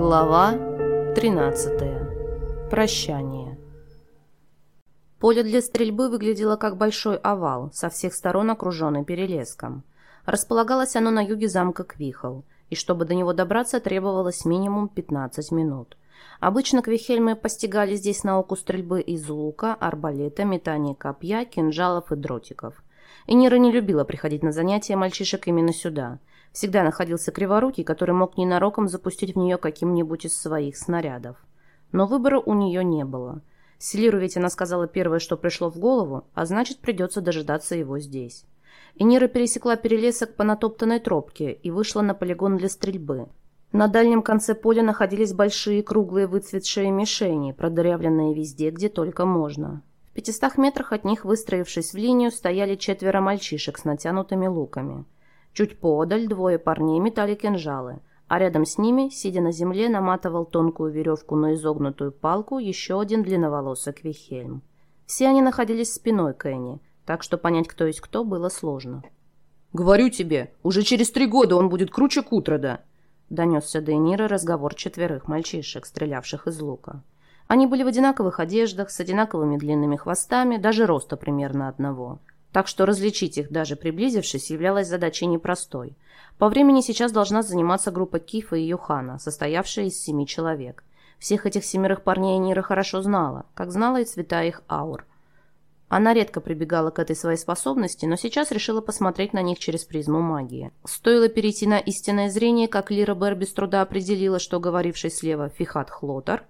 Глава 13. Прощание. Поле для стрельбы выглядело как большой овал, со всех сторон окруженный перелеском. Располагалось оно на юге замка Квихол, и чтобы до него добраться, требовалось минимум 15 минут. Обычно квихельмы постигали здесь науку стрельбы из лука, арбалета, метания копья, кинжалов и дротиков. И Нира не любила приходить на занятия мальчишек именно сюда – Всегда находился криворукий, который мог ненароком запустить в нее каким-нибудь из своих снарядов. Но выбора у нее не было. Селиру ведь она сказала первое, что пришло в голову, а значит, придется дожидаться его здесь. И Нира пересекла перелесок по натоптанной тропке и вышла на полигон для стрельбы. На дальнем конце поля находились большие круглые выцветшие мишени, продырявленные везде, где только можно. В пятистах метрах от них, выстроившись в линию, стояли четверо мальчишек с натянутыми луками – Чуть подаль двое парней метали кинжалы, а рядом с ними, сидя на земле, наматывал тонкую веревку на изогнутую палку еще один длинноволосый Вихельм. Все они находились спиной к Энни, так что понять, кто есть кто, было сложно. «Говорю тебе, уже через три года он будет круче Кутрода!» Донесся до Энира разговор четверых мальчишек, стрелявших из лука. Они были в одинаковых одеждах, с одинаковыми длинными хвостами, даже роста примерно одного – так что различить их, даже приблизившись, являлась задачей непростой. По времени сейчас должна заниматься группа Кифа и Юхана, состоявшая из семи человек. Всех этих семерых парней Нира хорошо знала, как знала и цвета их аур. Она редко прибегала к этой своей способности, но сейчас решила посмотреть на них через призму магии. Стоило перейти на истинное зрение, как Лира Бер без труда определила, что говоривший слева Фихат Хлотар.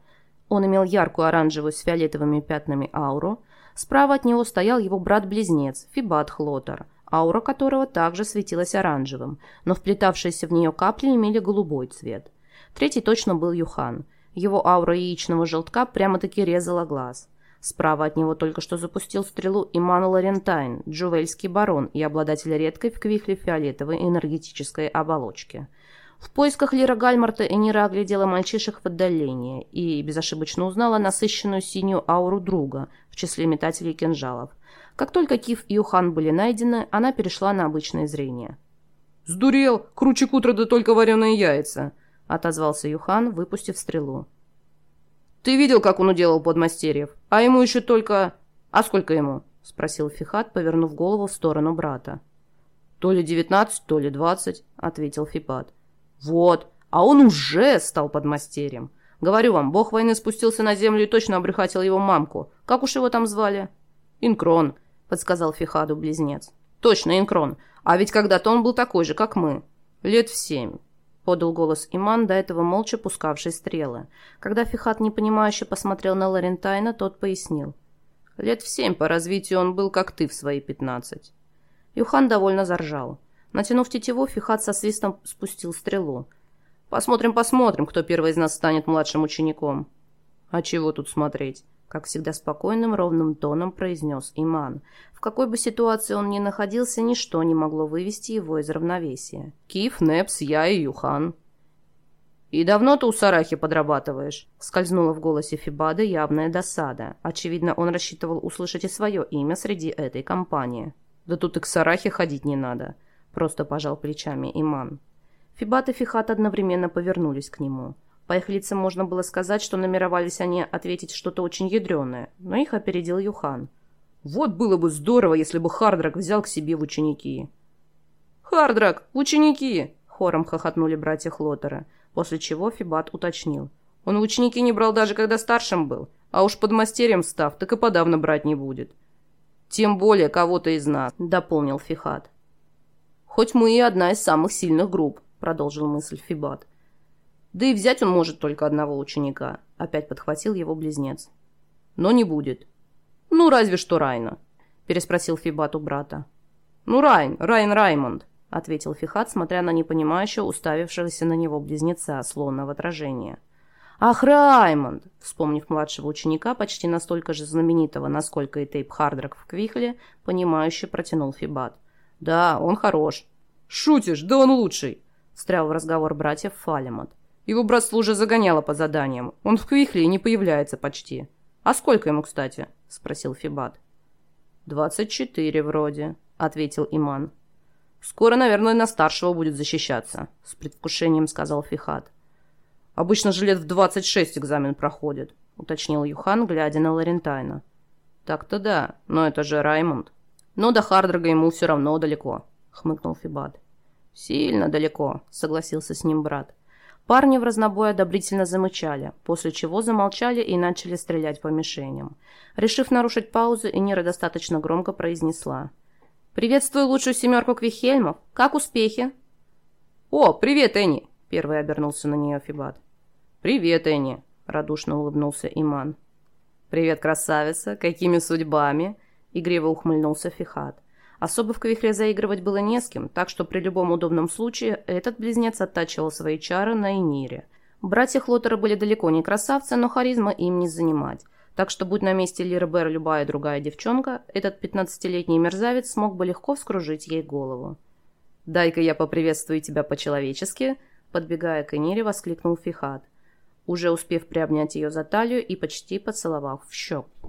Он имел яркую оранжевую с фиолетовыми пятнами ауру – Справа от него стоял его брат-близнец, Фибат Хлотар, аура которого также светилась оранжевым, но вплетавшиеся в нее капли имели голубой цвет. Третий точно был Юхан. Его аура яичного желтка прямо-таки резала глаз. Справа от него только что запустил стрелу Иман Лорентайн, джувельский барон и обладатель редкой в Квихле фиолетовой энергетической оболочки – в поисках Лира Гальмарта Энира оглядела мальчишек в отдалении и безошибочно узнала насыщенную синюю ауру друга в числе метателей кинжалов. Как только Киф и Юхан были найдены, она перешла на обычное зрение. «Сдурел! Круче кутра да только вареные яйца!» — отозвался Юхан, выпустив стрелу. «Ты видел, как он уделал подмастерьев? А ему еще только... А сколько ему?» — спросил Фихат, повернув голову в сторону брата. «То ли девятнадцать, то ли двадцать», — ответил Фипат. Вот, а он уже стал подмастерьем. Говорю вам, бог войны спустился на землю и точно обрюхатил его мамку. Как уж его там звали? Инкрон, подсказал Фихаду близнец. Точно, Инкрон. А ведь когда-то он был такой же, как мы. Лет в семь. Подал голос Иман, до этого молча пускавший стрелы. Когда Фихат непонимающе посмотрел на Ларентайна, тот пояснил. Лет в семь по развитию он был, как ты в свои пятнадцать. Юхан довольно заржал. Натянув тетиву, Фихат со свистом спустил стрелу. «Посмотрим, посмотрим, кто первый из нас станет младшим учеником». «А чего тут смотреть?» Как всегда спокойным, ровным тоном произнес Иман. В какой бы ситуации он ни находился, ничто не могло вывести его из равновесия. «Киф, Непс, я и Юхан». «И давно ты у Сарахи подрабатываешь?» Скользнула в голосе Фибада явная досада. Очевидно, он рассчитывал услышать и свое имя среди этой компании. «Да тут и к Сарахе ходить не надо». Просто пожал плечами Иман. Фибат и Фихат одновременно повернулись к нему. По их лицам можно было сказать, что намеревались они ответить что-то очень ядреное, но их опередил Юхан. «Вот было бы здорово, если бы Хардрак взял к себе в ученики». «Хардрак, ученики!» — хором хохотнули братья Хлотера, после чего Фибат уточнил. «Он ученики не брал даже когда старшим был, а уж под мастерем став, так и подавно брать не будет». «Тем более кого-то из нас», — дополнил Фихат. «Хоть мы и одна из самых сильных групп», — продолжил мысль Фибат. «Да и взять он может только одного ученика», — опять подхватил его близнец. «Но не будет». «Ну, разве что Райна», — переспросил Фибат у брата. «Ну, Райн, Райн Раймонд», — ответил Фихат, смотря на непонимающе уставившегося на него близнеца, словно в отражение. «Ах, Раймонд!» Вспомнив младшего ученика, почти настолько же знаменитого, насколько и Тейп Хардрак в Квихле, понимающе протянул Фибат. «Да, он хорош». «Шутишь? Да он лучший!» Встрял в разговор братьев Фалемот. «Его братство уже загоняло по заданиям. Он в Квихле не появляется почти». «А сколько ему, кстати?» – спросил Фибат. «Двадцать четыре вроде», – ответил Иман. «Скоро, наверное, на старшего будет защищаться», – с предвкушением сказал Фихат. Обычно же лет в 26 экзамен проходит», — уточнил Юхан, глядя на Ларентайна. «Так-то да, но это же Раймонд. Но до Хардрога ему все равно далеко», — хмыкнул Фибат. «Сильно далеко», — согласился с ним брат. Парни в разнобой одобрительно замычали, после чего замолчали и начали стрелять по мишеням. Решив нарушить паузу, Энира достаточно громко произнесла. «Приветствую лучшую семерку Квихельмов. Как успехи?» «О, привет, Энни!» – первый обернулся на нее Фибат. «Привет, Энни!» – радушно улыбнулся Иман. «Привет, красавица! Какими судьбами?» – игриво ухмыльнулся Фихат. Особо в Квихле заигрывать было не с кем, так что при любом удобном случае этот близнец оттачивал свои чары на Энире. Братья Хлоттера были далеко не красавцы, но харизма им не занимать. Так что, будь на месте Лиры Бер любая другая девчонка, этот пятнадцатилетний мерзавец смог бы легко вскружить ей голову. «Дай-ка я поприветствую тебя по-человечески», подбегая к Энире, воскликнул Фихат, уже успев приобнять ее за талию и почти поцеловав в щеку.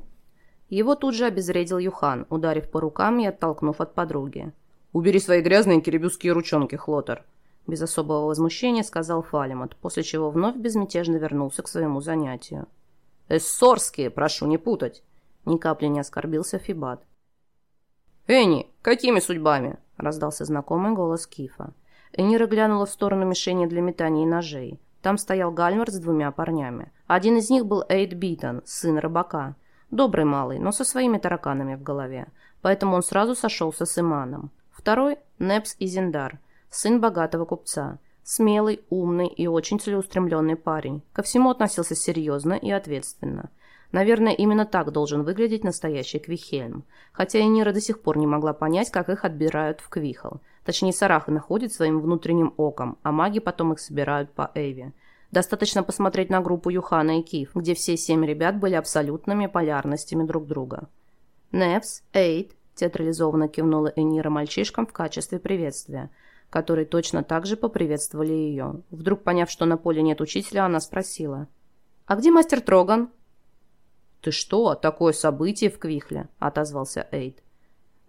Его тут же обезвредил Юхан, ударив по рукам и оттолкнув от подруги. «Убери свои грязные киребюзские ручонки, Хлотер!» Без особого возмущения сказал Фалимот, после чего вновь безмятежно вернулся к своему занятию. «Эссорские, прошу не путать!» Ни капли не оскорбился Фибат. «Энни, какими судьбами?» – раздался знакомый голос Кифа. Энира глянула в сторону мишени для метания ножей. Там стоял Гальмер с двумя парнями. Один из них был Эйд Битон, сын рыбака. Добрый малый, но со своими тараканами в голове. Поэтому он сразу сошелся с Иманом. Второй – Непс Изендар, сын богатого купца. Смелый, умный и очень целеустремленный парень. Ко всему относился серьезно и ответственно. Наверное, именно так должен выглядеть настоящий Квихельм. Хотя и Нира до сих пор не могла понять, как их отбирают в Квихл. Точнее, Сараха находит своим внутренним оком, а маги потом их собирают по Эйве. Достаточно посмотреть на группу Юхана и Киф, где все семь ребят были абсолютными полярностями друг друга. «Невс, Эйд», – театрализованно кивнула Энира мальчишкам в качестве приветствия, которые точно так же поприветствовали ее. Вдруг поняв, что на поле нет учителя, она спросила. «А где мастер Троган?» «Ты что, такое событие в Квихле?» – отозвался Эйд.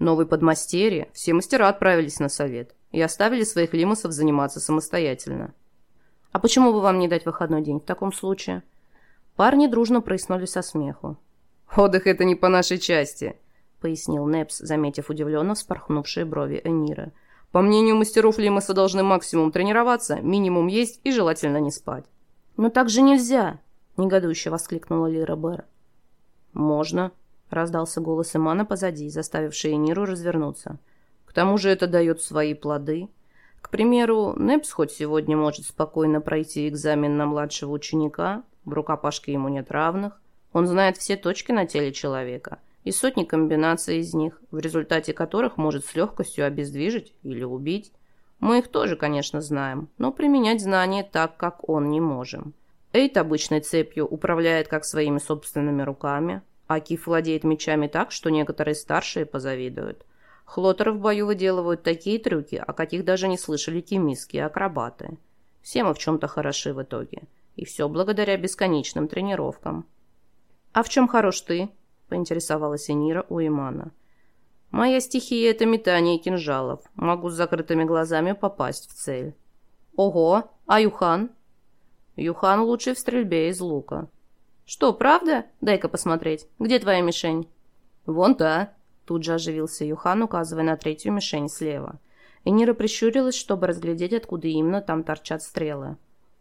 «Новый подмастерье, все мастера отправились на совет и оставили своих лимусов заниматься самостоятельно». «А почему бы вам не дать выходной день в таком случае?» Парни дружно прыснули со смеху. «Отдых — это не по нашей части», — пояснил Непс, заметив удивленно вспорхнувшие брови Энира. «По мнению мастеров Лимаса должны максимум тренироваться, минимум есть и желательно не спать». «Но так же нельзя!» — негодующе воскликнула Лира Бэр. «Можно», — раздался голос Имана позади, заставивший Эниру развернуться. «К тому же это дает свои плоды». К примеру, Непс хоть сегодня может спокойно пройти экзамен на младшего ученика, в рукопашке ему нет равных, он знает все точки на теле человека и сотни комбинаций из них, в результате которых может с легкостью обездвижить или убить. Мы их тоже, конечно, знаем, но применять знания так, как он, не можем. Эйт обычной цепью управляет как своими собственными руками, а Киф владеет мечами так, что некоторые старшие позавидуют. Хлотеры в бою выделывают такие трюки, о каких даже не слышали кемистские акробаты. Все мы в чем-то хороши в итоге. И все благодаря бесконечным тренировкам. «А в чем хорош ты?» – поинтересовалась Энира у Имана. «Моя стихия – это метание кинжалов. Могу с закрытыми глазами попасть в цель». «Ого! А Юхан?» «Юхан лучший в стрельбе из лука». «Что, правда? Дай-ка посмотреть. Где твоя мишень?» «Вон та», Тут же оживился Юхан, указывая на третью мишень слева. Энира прищурилась, чтобы разглядеть, откуда именно там торчат стрелы.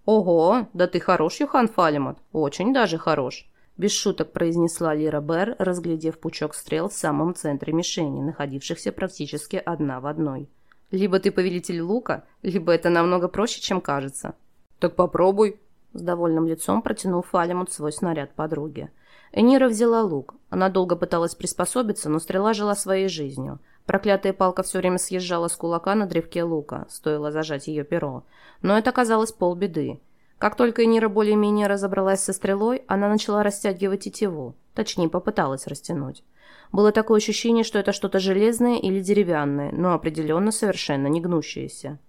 «Ого, да ты хорош, Юхан Фалимот, очень даже хорош!» Без шуток произнесла Лира Бер, разглядев пучок стрел в самом центре мишени, находившихся практически одна в одной. «Либо ты повелитель лука, либо это намного проще, чем кажется». «Так попробуй», — с довольным лицом протянул Фалимут свой снаряд подруге. Энира взяла лук. Она долго пыталась приспособиться, но стрела жила своей жизнью. Проклятая палка все время съезжала с кулака на древке лука, стоило зажать ее перо. Но это казалось полбеды. Как только Энира более-менее разобралась со стрелой, она начала растягивать тетиву. Точнее, попыталась растянуть. Было такое ощущение, что это что-то железное или деревянное, но определенно совершенно не гнущееся.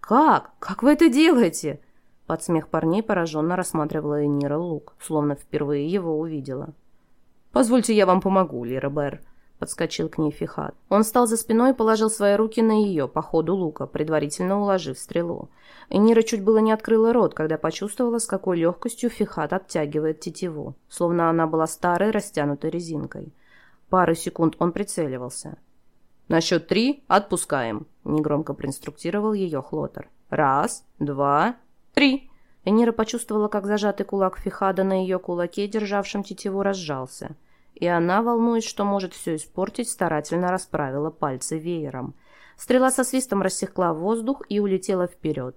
«Как? Как вы это делаете?» Под смех парней пораженно рассматривала Энира лук, словно впервые его увидела. «Позвольте, я вам помогу, Лира Бэр», — подскочил к ней Фихат. Он встал за спиной и положил свои руки на ее, по ходу лука, предварительно уложив стрелу. Энира чуть было не открыла рот, когда почувствовала, с какой легкостью Фихат оттягивает тетиву, словно она была старой растянутой резинкой. Пару секунд он прицеливался. «На счет три отпускаем», — негромко проинструктировал ее Хлотер. «Раз, два, три». Энира почувствовала, как зажатый кулак Фихада на ее кулаке, державшем тетиву, разжался — и она, волнуясь, что может все испортить, старательно расправила пальцы веером. Стрела со свистом рассекла воздух и улетела вперед.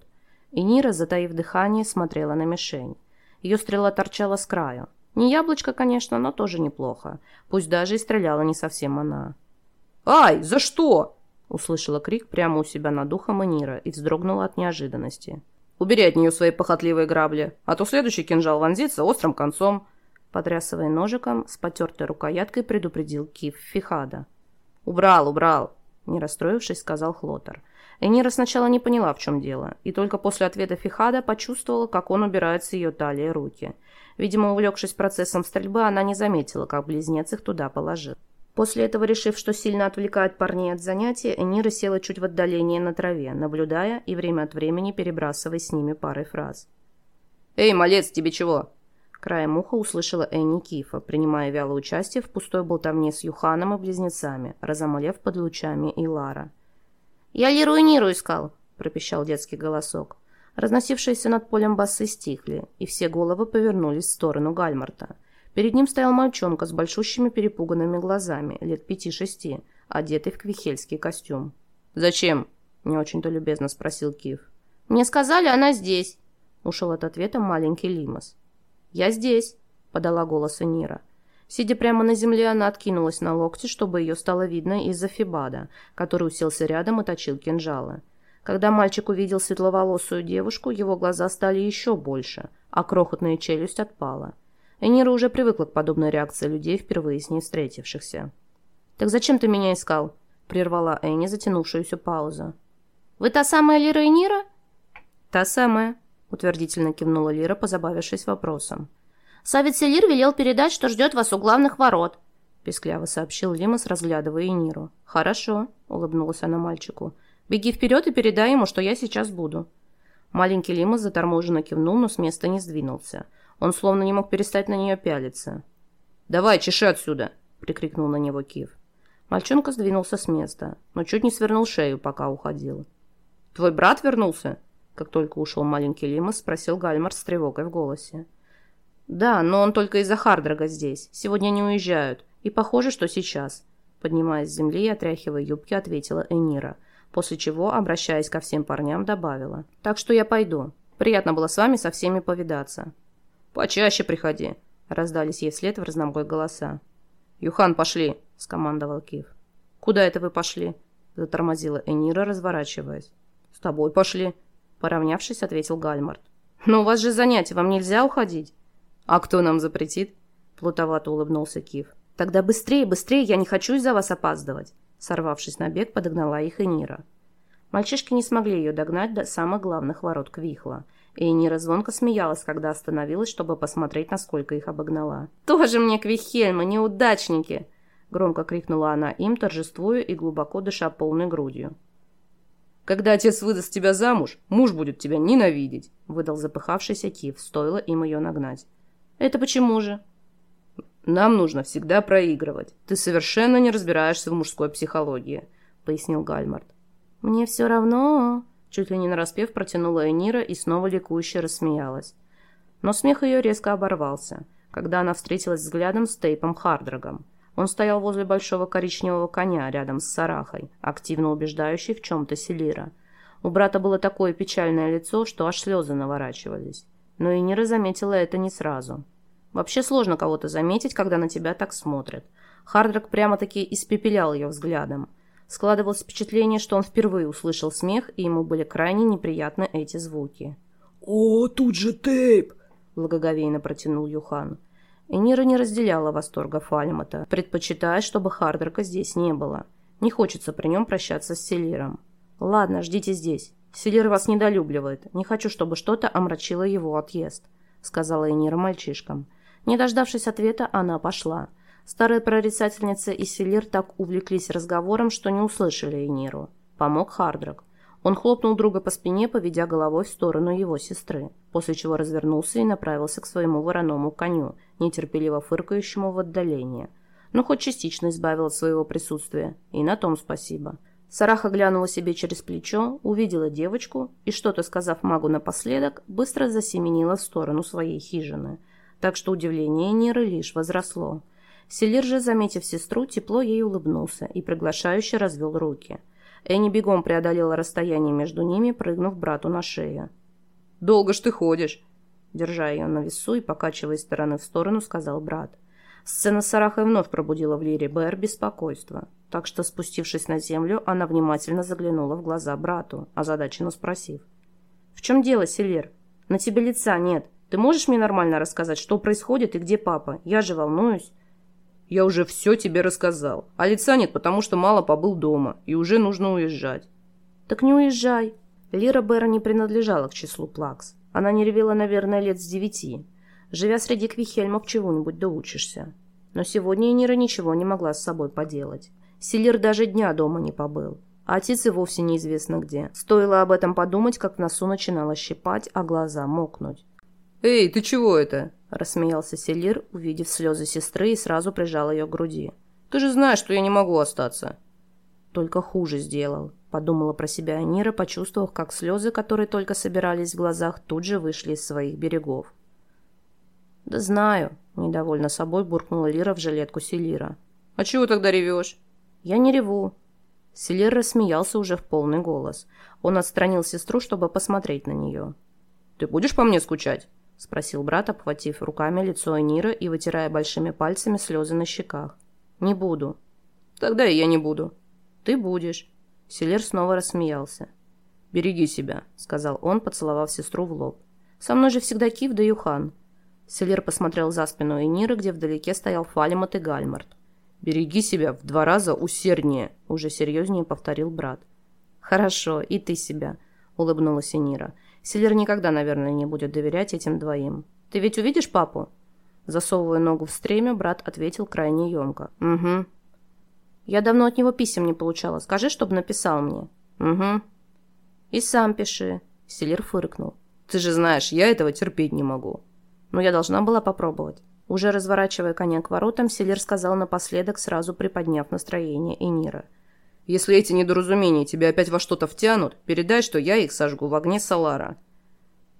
И Нира, затаив дыхание, смотрела на мишень. Ее стрела торчала с краю. Не яблочко, конечно, но тоже неплохо. Пусть даже и стреляла не совсем она. «Ай, за что?» Услышала крик прямо у себя над ухом Энира и вздрогнула от неожиданности. «Убери от нее свои похотливые грабли, а то следующий кинжал вонзится острым концом потрясывая ножиком, с потертой рукояткой предупредил Кив Фихада. «Убрал, убрал!» – не расстроившись, сказал Хлотер. Энира сначала не поняла, в чем дело, и только после ответа Фихада почувствовала, как он убирает с ее талии руки. Видимо, увлекшись процессом стрельбы, она не заметила, как близнец их туда положил. После этого, решив, что сильно отвлекает парней от занятия, Энира села чуть в отдалении на траве, наблюдая и время от времени перебрасывая с ними парой фраз. «Эй, малец, тебе чего?» Краем уха услышала Энни Кифа, принимая вялое участие в пустой болтовне с Юханом и близнецами, разомлев под лучами и Лара. «Я Лиру и Ниру искал», — пропищал детский голосок. Разносившиеся над полем басы стихли, и все головы повернулись в сторону Гальмарта. Перед ним стоял мальчонка с большущими перепуганными глазами, лет пяти-шести, одетый в квихельский костюм. «Зачем?» — не очень-то любезно спросил Кив. «Мне сказали, она здесь», — ушел от ответа маленький Лимас. «Я здесь», — подала голос Энира. Сидя прямо на земле, она откинулась на локти, чтобы ее стало видно из-за Фибада, который уселся рядом и точил кинжалы. Когда мальчик увидел светловолосую девушку, его глаза стали еще больше, а крохотная челюсть отпала. Энира уже привыкла к подобной реакции людей, впервые с ней встретившихся. «Так зачем ты меня искал?» — прервала Энни затянувшуюся паузу. «Вы та самая Лира Энира?» «Та самая», — утвердительно кивнула Лира, позабавившись вопросом. «Савец Селир велел передать, что ждет вас у главных ворот», — пескляво сообщил Лимас, разглядывая Эниру. «Хорошо», — улыбнулась она мальчику. «Беги вперед и передай ему, что я сейчас буду». Маленький Лимас заторможенно кивнул, но с места не сдвинулся. Он словно не мог перестать на нее пялиться. «Давай, чеши отсюда!» — прикрикнул на него Кив. Мальчонка сдвинулся с места, но чуть не свернул шею, пока уходил. «Твой брат вернулся?» Как только ушел маленький Лимас, спросил Гальмар с тревогой в голосе. «Да, но он только из-за Хардрага здесь. Сегодня не уезжают. И похоже, что сейчас». Поднимаясь с земли и отряхивая юбки, ответила Энира, после чего, обращаясь ко всем парням, добавила. «Так что я пойду. Приятно было с вами со всеми повидаться». «Почаще приходи», — раздались ей вслед в разнобой голоса. «Юхан, пошли», — скомандовал Кив. «Куда это вы пошли?» — затормозила Энира, разворачиваясь. «С тобой пошли», Поравнявшись, ответил Гальмарт. «Но у вас же занятия, вам нельзя уходить?» «А кто нам запретит?» Плутовато улыбнулся Кив. «Тогда быстрее, быстрее, я не хочу из-за вас опаздывать!» Сорвавшись на бег, подогнала их Энира. Мальчишки не смогли ее догнать до самых главных ворот Квихла. И Энира звонко смеялась, когда остановилась, чтобы посмотреть, насколько их обогнала. «Тоже мне Квихельмы, неудачники!» Громко крикнула она им, торжествуя и глубоко дыша полной грудью. Когда отец выдаст тебя замуж, муж будет тебя ненавидеть», — выдал запыхавшийся Кив, стоило им ее нагнать. «Это почему же?» «Нам нужно всегда проигрывать. Ты совершенно не разбираешься в мужской психологии», — пояснил Гальмарт. «Мне все равно...» — чуть ли не нараспев протянула Энира и снова ликующе рассмеялась. Но смех ее резко оборвался, когда она встретилась взглядом с Тейпом Хардрагом. Он стоял возле большого коричневого коня рядом с Сарахой, активно убеждающий в чем-то Селира. У брата было такое печальное лицо, что аж слезы наворачивались. Но и Нира заметила это не сразу. Вообще сложно кого-то заметить, когда на тебя так смотрят. Хардрак прямо-таки испепелял ее взглядом. Складывалось впечатление, что он впервые услышал смех, и ему были крайне неприятны эти звуки. «О, тут же тейп!» – благоговейно протянул Юхан. Энира не разделяла восторга Фальмата, предпочитая, чтобы Хардерка здесь не было. Не хочется при нем прощаться с Селиром. «Ладно, ждите здесь. Селир вас недолюбливает. Не хочу, чтобы что-то омрачило его отъезд», — сказала Энира мальчишкам. Не дождавшись ответа, она пошла. Старая прорицательница и Селир так увлеклись разговором, что не услышали Эниру. Помог Хардрак. Он хлопнул друга по спине, поведя головой в сторону его сестры, после чего развернулся и направился к своему вороному коню, нетерпеливо фыркающему в отдалении. Но хоть частично избавил от своего присутствия, и на том спасибо. Сараха глянула себе через плечо, увидела девочку и, что-то сказав магу напоследок, быстро засеменила в сторону своей хижины. Так что удивление Ниры лишь возросло. Селир же, заметив сестру, тепло ей улыбнулся и приглашающе развел руки – Энни бегом преодолела расстояние между ними, прыгнув брату на шею. «Долго ж ты ходишь!» Держа ее на весу и покачивая из стороны в сторону, сказал брат. Сцена с Сарахой вновь пробудила в Лире Бэр беспокойство. Так что, спустившись на землю, она внимательно заглянула в глаза брату, озадаченно спросив. «В чем дело, Селер? На тебе лица нет. Ты можешь мне нормально рассказать, что происходит и где папа? Я же волнуюсь». «Я уже все тебе рассказал. А лица нет, потому что мало побыл дома, и уже нужно уезжать». «Так не уезжай». Лира Бера не принадлежала к числу плакс. Она не ревела, наверное, лет с девяти. Живя среди квихельмов, чего-нибудь доучишься. Но сегодня Нира ничего не могла с собой поделать. Селир даже дня дома не побыл. А отец и вовсе неизвестно где. Стоило об этом подумать, как в носу начинало щипать, а глаза мокнуть. «Эй, ты чего это?» – рассмеялся Селир, увидев слезы сестры и сразу прижал ее к груди. «Ты же знаешь, что я не могу остаться». «Только хуже сделал», – подумала про себя Анира, почувствовав, как слезы, которые только собирались в глазах, тут же вышли из своих берегов. «Да знаю», – недовольно собой буркнула Лира в жилетку Селира. «А чего тогда ревешь?» «Я не реву». Селир рассмеялся уже в полный голос. Он отстранил сестру, чтобы посмотреть на нее. «Ты будешь по мне скучать?» — спросил брат, обхватив руками лицо Энира и вытирая большими пальцами слезы на щеках. «Не буду». «Тогда и я не буду». «Ты будешь». Селер снова рассмеялся. «Береги себя», — сказал он, поцеловав сестру в лоб. «Со мной же всегда Кив да Юхан». Селер посмотрел за спину Энира, где вдалеке стоял Фалимот и Гальмарт. «Береги себя в два раза усерднее», — уже серьезнее повторил брат. «Хорошо, и ты себя», — улыбнулась Энира. Силер никогда, наверное, не будет доверять этим двоим. Ты ведь увидишь папу?» Засовывая ногу в стремя, брат ответил крайне емко. «Угу». «Я давно от него писем не получала. Скажи, чтобы написал мне». «Угу». «И сам пиши». Селир фыркнул. «Ты же знаешь, я этого терпеть не могу». «Но я должна была попробовать». Уже разворачивая коня к воротам, Селир сказал напоследок, сразу приподняв настроение Энира. Если эти недоразумения тебя опять во что-то втянут, передай, что я их сожгу в огне Салара».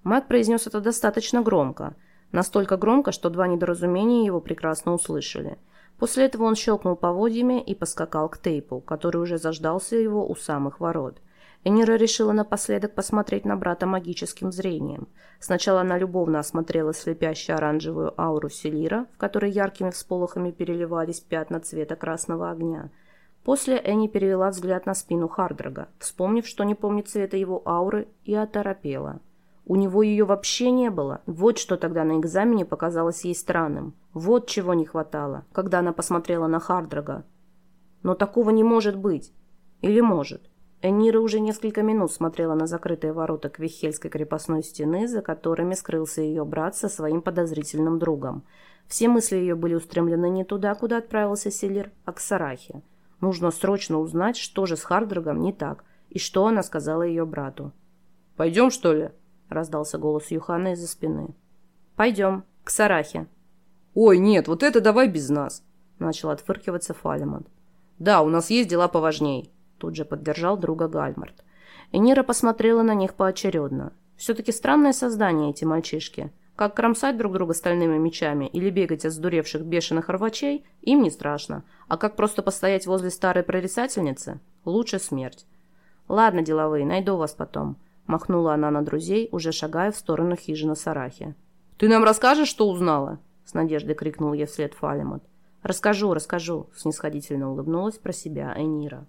Маг произнес это достаточно громко. Настолько громко, что два недоразумения его прекрасно услышали. После этого он щелкнул поводьями и поскакал к Тейпу, который уже заждался его у самых ворот. Энира решила напоследок посмотреть на брата магическим зрением. Сначала она любовно осмотрела слепящую оранжевую ауру Селира, в которой яркими всполохами переливались пятна цвета красного огня – После Энни перевела взгляд на спину Хардрага, вспомнив, что не помнит цвета его ауры, и оторопела. У него ее вообще не было. Вот что тогда на экзамене показалось ей странным. Вот чего не хватало, когда она посмотрела на Хардрага. Но такого не может быть. Или может? Энира уже несколько минут смотрела на закрытые ворота Квихельской крепостной стены, за которыми скрылся ее брат со своим подозрительным другом. Все мысли ее были устремлены не туда, куда отправился Селир, а к Сарахе. Нужно срочно узнать, что же с Хардрогом не так, и что она сказала ее брату. «Пойдем, что ли?» — раздался голос Юхана из-за спины. «Пойдем, к Сарахе». «Ой, нет, вот это давай без нас», — начал отфыркиваться Фалемон. «Да, у нас есть дела поважней», — тут же поддержал друга Гальмарт. Энира посмотрела на них поочередно. Все-таки странное создание эти мальчишки — как кромсать друг друга стальными мечами или бегать от сдуревших бешеных рвачей, им не страшно. А как просто постоять возле старой прорицательницы? Лучше смерть. «Ладно, деловые, найду вас потом», – махнула она на друзей, уже шагая в сторону хижины Сарахи. «Ты нам расскажешь, что узнала?» – с надеждой крикнул ей вслед Фалемот. «Расскажу, расскажу», – снисходительно улыбнулась про себя Энира.